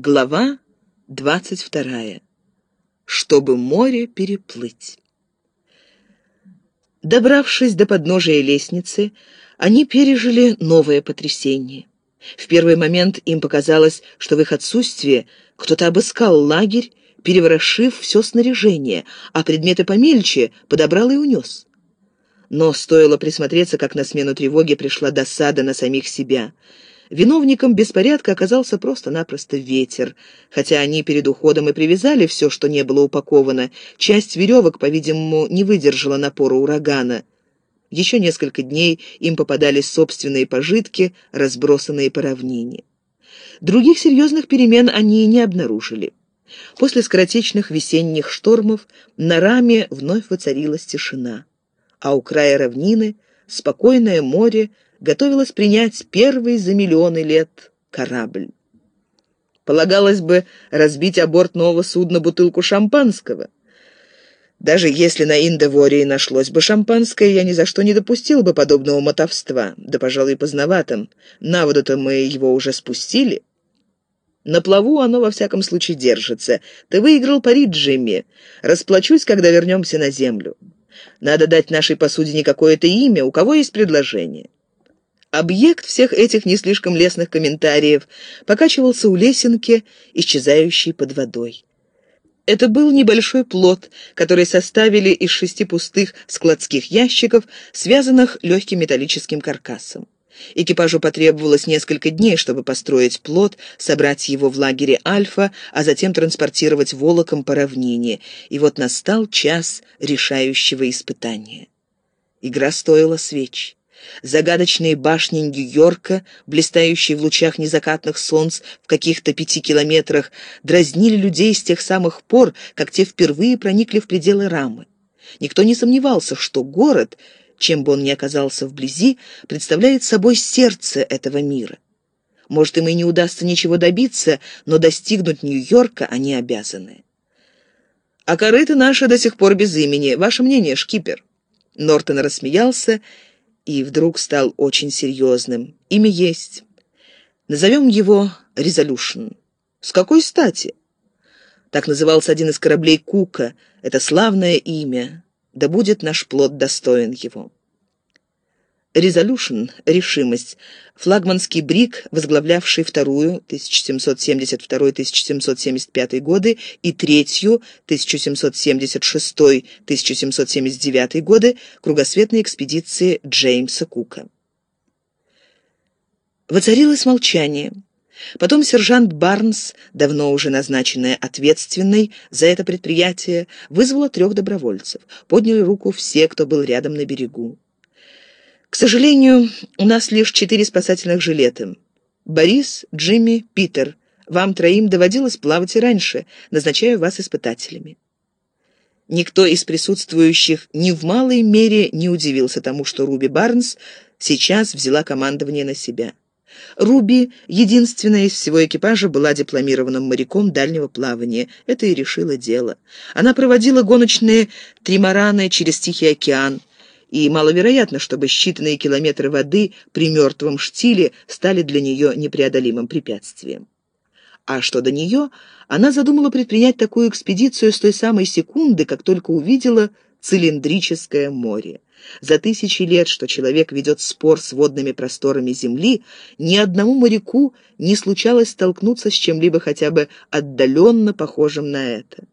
Глава двадцать вторая. Чтобы море переплыть. Добравшись до подножия лестницы, они пережили новое потрясение. В первый момент им показалось, что в их отсутствие кто-то обыскал лагерь, переворошив все снаряжение, а предметы помельче подобрал и унес. Но стоило присмотреться, как на смену тревоги пришла досада на самих себя — Виновником беспорядка оказался просто-напросто ветер. Хотя они перед уходом и привязали все, что не было упаковано, часть веревок, по-видимому, не выдержала напора урагана. Еще несколько дней им попадались собственные пожитки, разбросанные по равнине. Других серьезных перемен они не обнаружили. После скоротечных весенних штормов на раме вновь воцарилась тишина, а у края равнины спокойное море готовилась принять первый за миллионы лет корабль. Полагалось бы разбить о борт нового судна бутылку шампанского. Даже если на Индовории нашлось бы шампанское, я ни за что не допустил бы подобного мотовства, да, пожалуй, поздновато. На воду-то мы его уже спустили. На плаву оно во всяком случае держится. Ты выиграл пари, Джимми. Расплачусь, когда вернемся на землю. Надо дать нашей посудине какое-то имя. У кого есть предложение?» Объект всех этих не слишком лестных комментариев покачивался у лесенки, исчезающей под водой. Это был небольшой плот, который составили из шести пустых складских ящиков, связанных легким металлическим каркасом. Экипажу потребовалось несколько дней, чтобы построить плот, собрать его в лагере Альфа, а затем транспортировать волоком по равнине. И вот настал час решающего испытания. Игра стоила свеч. Загадочные башни Нью-Йорка, блистающие в лучах незакатных солнц в каких-то пяти километрах, дразнили людей с тех самых пор, как те впервые проникли в пределы рамы. Никто не сомневался, что город, чем бы он ни оказался вблизи, представляет собой сердце этого мира. Может, им и не удастся ничего добиться, но достигнуть Нью-Йорка они обязаны. «А корыто наше до сих пор без имени. Ваше мнение, шкипер?» Нортон рассмеялся и вдруг стал очень серьезным. Имя есть. Назовем его «Резолюшн». С какой стати? Так назывался один из кораблей Кука. Это славное имя. Да будет наш плод достоин его. «Резолюшн» — решимость, флагманский брик, возглавлявший вторую, 1772-1775 годы, и третью, 1776-1779 годы, кругосветной экспедиции Джеймса Кука. Воцарилось молчание. Потом сержант Барнс, давно уже назначенный ответственной за это предприятие, вызвала трех добровольцев. Подняли руку все, кто был рядом на берегу. К сожалению, у нас лишь четыре спасательных жилета. Борис, Джимми, Питер. Вам троим доводилось плавать и раньше. Назначаю вас испытателями. Никто из присутствующих ни в малой мере не удивился тому, что Руби Барнс сейчас взяла командование на себя. Руби, единственная из всего экипажа, была дипломированным моряком дальнего плавания. Это и решило дело. Она проводила гоночные тримараны через Тихий океан, и маловероятно, чтобы считанные километры воды при мертвом штиле стали для нее непреодолимым препятствием. А что до нее, она задумала предпринять такую экспедицию с той самой секунды, как только увидела цилиндрическое море. За тысячи лет, что человек ведет спор с водными просторами Земли, ни одному моряку не случалось столкнуться с чем-либо хотя бы отдаленно похожим на это.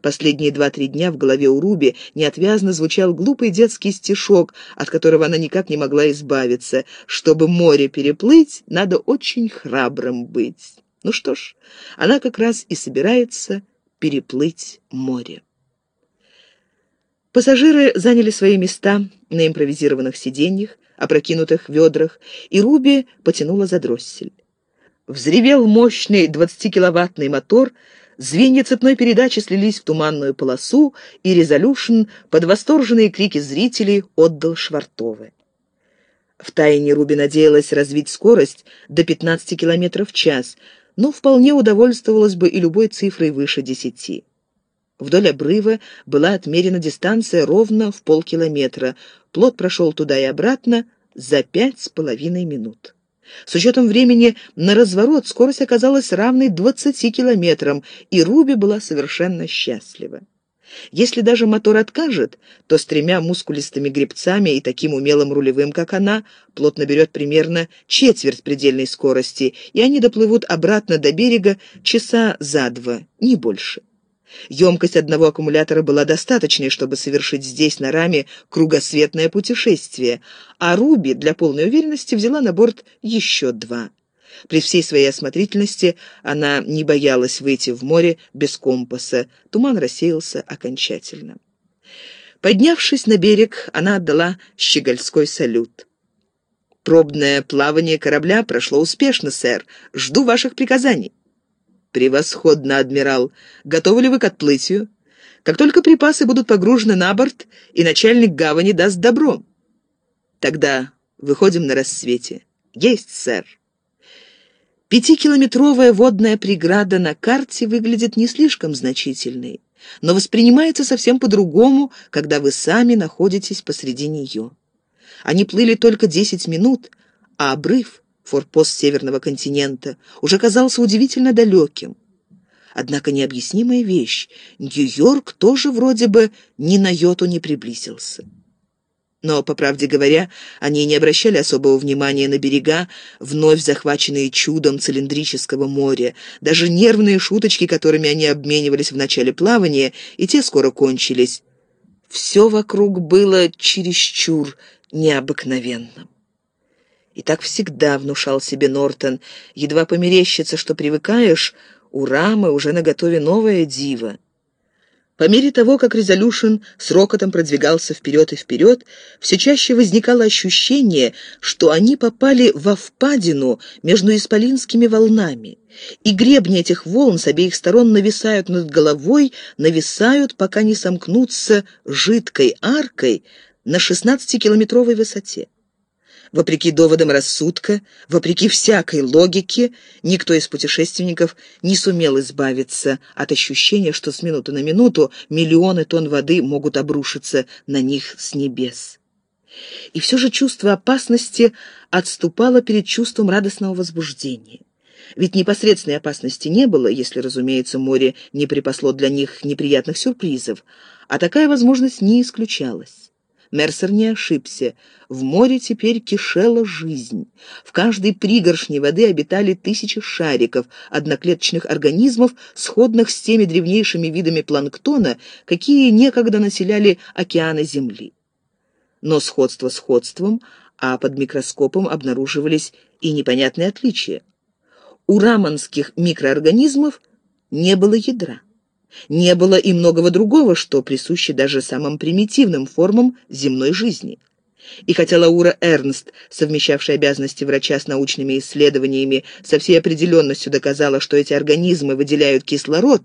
Последние два-три дня в голове у Руби неотвязно звучал глупый детский стишок, от которого она никак не могла избавиться. «Чтобы море переплыть, надо очень храбрым быть». Ну что ж, она как раз и собирается переплыть море. Пассажиры заняли свои места на импровизированных сиденьях, опрокинутых ведрах, и Руби потянула за дроссель. Взревел мощный двадцатикиловаттный мотор — Звенья цепной передачи слились в туманную полосу, и «Резолюшн» под восторженные крики зрителей отдал Швартовы. Втайне Руби надеялась развить скорость до 15 км в час, но вполне удовольствовалась бы и любой цифрой выше 10. Вдоль обрыва была отмерена дистанция ровно в полкилометра. Плот прошел туда и обратно за пять с половиной минут. С учетом времени на разворот скорость оказалась равной 20 километрам, и Руби была совершенно счастлива. Если даже мотор откажет, то с тремя мускулистыми гребцами и таким умелым рулевым, как она, плот наберет примерно четверть предельной скорости, и они доплывут обратно до берега часа за два, не больше. Емкость одного аккумулятора была достаточной, чтобы совершить здесь, на раме, кругосветное путешествие, а Руби для полной уверенности взяла на борт еще два. При всей своей осмотрительности она не боялась выйти в море без компаса. Туман рассеялся окончательно. Поднявшись на берег, она отдала щегольской салют. «Пробное плавание корабля прошло успешно, сэр. Жду ваших приказаний». «Превосходно, адмирал. Готовы ли вы к отплытию? Как только припасы будут погружены на борт, и начальник гавани даст добро. Тогда выходим на рассвете. Есть, сэр». Пятикилометровая водная преграда на карте выглядит не слишком значительной, но воспринимается совсем по-другому, когда вы сами находитесь посреди нее. Они плыли только 10 минут, а обрыв форпост Северного континента, уже казался удивительно далеким. Однако необъяснимая вещь — Нью-Йорк тоже вроде бы ни на йоту не приблизился. Но, по правде говоря, они не обращали особого внимания на берега, вновь захваченные чудом цилиндрического моря. Даже нервные шуточки, которыми они обменивались в начале плавания, и те скоро кончились. Все вокруг было чересчур необыкновенным. И так всегда внушал себе Нортон. Едва померещится, что привыкаешь, у Рамы уже наготове новое диво. По мере того, как Резолюшн с рокотом продвигался вперед и вперед, все чаще возникало ощущение, что они попали во впадину между исполинскими волнами, и гребни этих волн с обеих сторон нависают над головой, нависают, пока не сомкнутся жидкой аркой на 16-километровой высоте. Вопреки доводам рассудка, вопреки всякой логике, никто из путешественников не сумел избавиться от ощущения, что с минуты на минуту миллионы тонн воды могут обрушиться на них с небес. И все же чувство опасности отступало перед чувством радостного возбуждения. Ведь непосредственной опасности не было, если, разумеется, море не припасло для них неприятных сюрпризов, а такая возможность не исключалась. Мерсер не ошибся. В море теперь кишела жизнь. В каждой пригоршне воды обитали тысячи шариков, одноклеточных организмов, сходных с теми древнейшими видами планктона, какие некогда населяли океаны Земли. Но сходство сходством, а под микроскопом обнаруживались и непонятные отличия. У раманских микроорганизмов не было ядра. Не было и многого другого, что присуще даже самым примитивным формам земной жизни. И хотя Лаура Эрнст, совмещавшая обязанности врача с научными исследованиями, со всей определенностью доказала, что эти организмы выделяют кислород,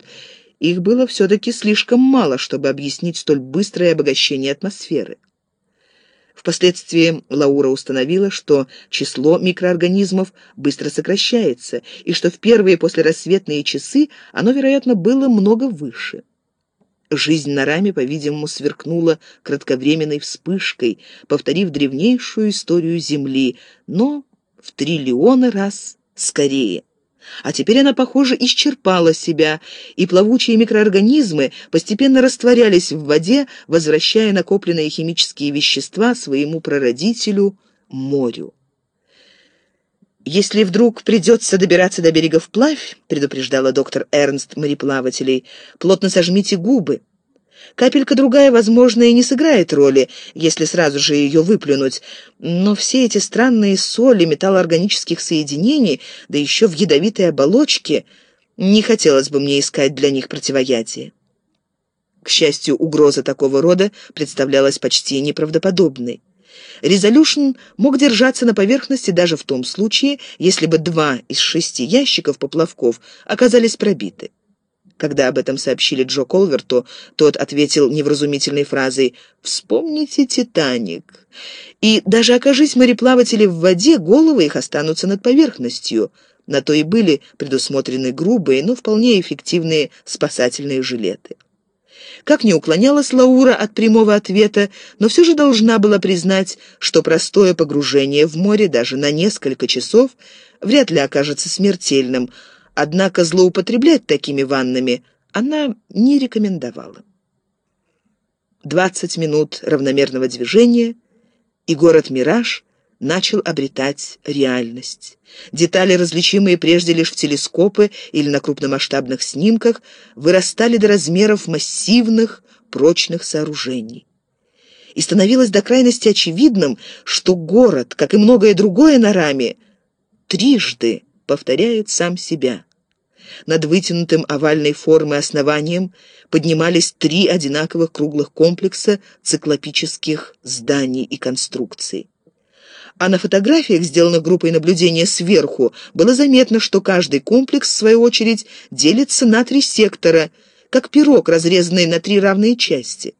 их было все-таки слишком мало, чтобы объяснить столь быстрое обогащение атмосферы. Впоследствии Лаура установила, что число микроорганизмов быстро сокращается, и что в первые послерассветные часы оно, вероятно, было много выше. Жизнь на раме, по-видимому, сверкнула кратковременной вспышкой, повторив древнейшую историю Земли, но в триллионы раз скорее. А теперь она, похоже, исчерпала себя, и плавучие микроорганизмы постепенно растворялись в воде, возвращая накопленные химические вещества своему прародителю — морю. «Если вдруг придется добираться до берега вплавь», — предупреждала доктор Эрнст мореплавателей, — «плотно сожмите губы. Капелька другая, возможно, и не сыграет роли, если сразу же ее выплюнуть, но все эти странные соли металлоорганических соединений, да еще в ядовитой оболочке, не хотелось бы мне искать для них противоядие. К счастью, угроза такого рода представлялась почти неправдоподобной. Резолюшн мог держаться на поверхности даже в том случае, если бы два из шести ящиков поплавков оказались пробиты. Когда об этом сообщили Джо Колверту, тот ответил невразумительной фразой «Вспомните Титаник». И даже окажись мореплаватели в воде, головы их останутся над поверхностью. На то и были предусмотрены грубые, но вполне эффективные спасательные жилеты. Как ни уклонялась Лаура от прямого ответа, но все же должна была признать, что простое погружение в море даже на несколько часов вряд ли окажется смертельным, однако злоупотреблять такими ваннами она не рекомендовала. Двадцать минут равномерного движения, и город «Мираж» начал обретать реальность. Детали, различимые прежде лишь в телескопы или на крупномасштабных снимках, вырастали до размеров массивных, прочных сооружений. И становилось до крайности очевидным, что город, как и многое другое на раме, трижды повторяет сам себя. Над вытянутым овальной формы основанием поднимались три одинаковых круглых комплекса циклопических зданий и конструкций а на фотографиях, сделанных группой наблюдения сверху, было заметно, что каждый комплекс, в свою очередь, делится на три сектора, как пирог, разрезанный на три равные части.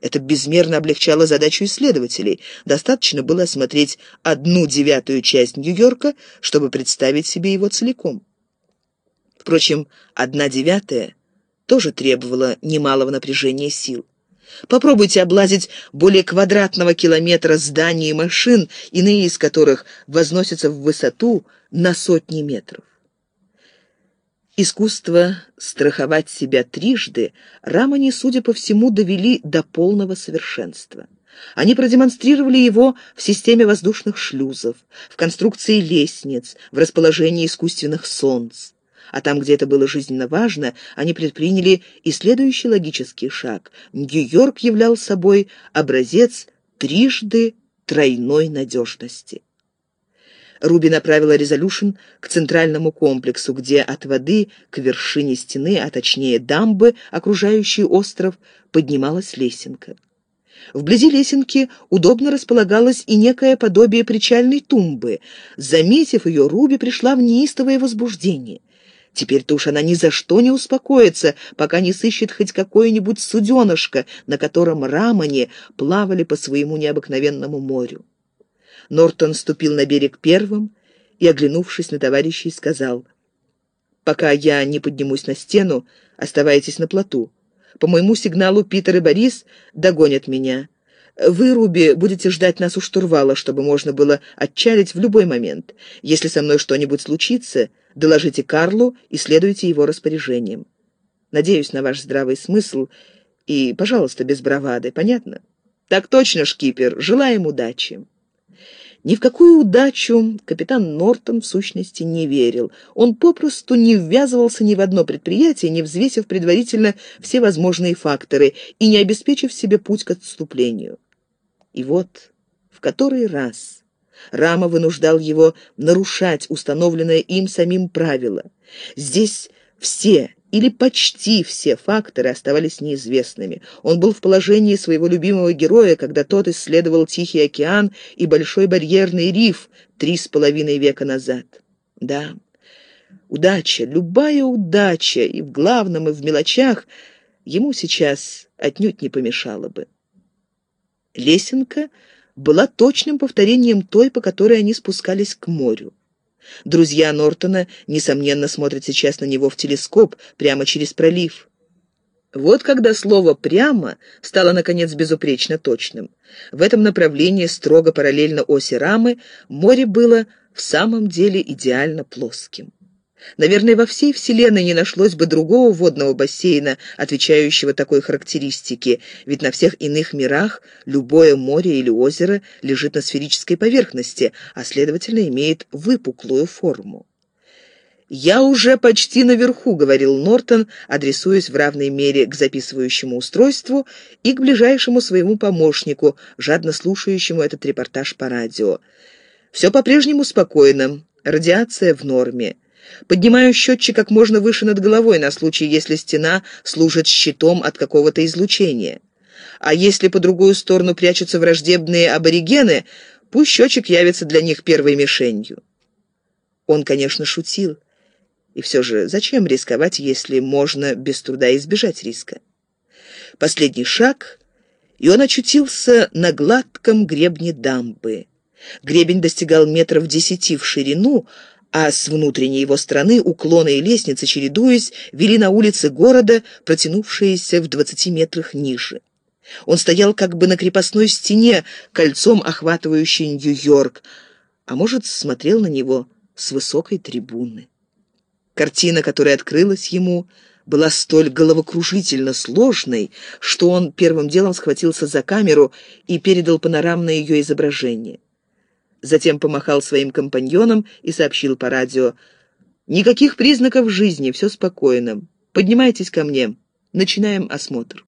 Это безмерно облегчало задачу исследователей. Достаточно было осмотреть одну девятую часть Нью-Йорка, чтобы представить себе его целиком. Впрочем, одна девятая тоже требовала немалого напряжения сил. Попробуйте облазить более квадратного километра зданий и машин, иные из которых возносятся в высоту на сотни метров. Искусство страховать себя трижды Рамани, судя по всему, довели до полного совершенства. Они продемонстрировали его в системе воздушных шлюзов, в конструкции лестниц, в расположении искусственных солнц а там, где это было жизненно важно, они предприняли и следующий логический шаг. Нью-Йорк являл собой образец трижды тройной надежности. Руби направила «Резолюшн» к центральному комплексу, где от воды к вершине стены, а точнее дамбы, окружающей остров, поднималась лесенка. Вблизи лесенки удобно располагалось и некое подобие причальной тумбы. Заметив ее, Руби пришла в неистовое возбуждение. Теперь-то уж она ни за что не успокоится, пока не сыщет хоть какое-нибудь суденышко, на котором рамани плавали по своему необыкновенному морю. Нортон ступил на берег первым и, оглянувшись на товарищей, сказал, «Пока я не поднимусь на стену, оставайтесь на плоту. По моему сигналу Питер и Борис догонят меня. Вы, Руби, будете ждать нас у штурвала, чтобы можно было отчалить в любой момент. Если со мной что-нибудь случится, доложите Карлу и следуйте его распоряжениям. Надеюсь на ваш здравый смысл и, пожалуйста, без бравады, понятно? Так точно, шкипер. Желаем удачи. Ни в какую удачу капитан Нортон в сущности не верил. Он попросту не ввязывался ни в одно предприятие, не взвесив предварительно все возможные факторы и не обеспечив себе путь к отступлению. И вот в который раз Рама вынуждал его нарушать установленное им самим правило. Здесь все или почти все факторы оставались неизвестными. Он был в положении своего любимого героя, когда тот исследовал Тихий океан и Большой барьерный риф три с половиной века назад. Да, удача, любая удача, и в главном, и в мелочах, ему сейчас отнюдь не помешала бы. Лесенка была точным повторением той, по которой они спускались к морю. Друзья Нортона, несомненно, смотрят сейчас на него в телескоп, прямо через пролив. Вот когда слово «прямо» стало, наконец, безупречно точным. В этом направлении, строго параллельно оси рамы, море было в самом деле идеально плоским. Наверное, во всей Вселенной не нашлось бы другого водного бассейна, отвечающего такой характеристике, ведь на всех иных мирах любое море или озеро лежит на сферической поверхности, а, следовательно, имеет выпуклую форму. «Я уже почти наверху», — говорил Нортон, адресуясь в равной мере к записывающему устройству и к ближайшему своему помощнику, жадно слушающему этот репортаж по радио. «Все по-прежнему спокойно. Радиация в норме. Поднимаю счетчик как можно выше над головой на случай, если стена служит щитом от какого-то излучения. А если по другую сторону прячутся враждебные аборигены, пусть счетчик явится для них первой мишенью. Он, конечно, шутил. И все же, зачем рисковать, если можно без труда избежать риска? Последний шаг, и он очутился на гладком гребне дамбы. Гребень достигал метров десяти в ширину, а с внутренней его стороны уклоны и лестницы, чередуясь, вели на улицы города, протянувшиеся в двадцати метрах ниже. Он стоял как бы на крепостной стене, кольцом охватывающей Нью-Йорк, а может, смотрел на него с высокой трибуны. Картина, которая открылась ему, была столь головокружительно сложной, что он первым делом схватился за камеру и передал панорамное ее изображение. Затем помахал своим компаньонам и сообщил по радио «Никаких признаков жизни, все спокойно. Поднимайтесь ко мне. Начинаем осмотр».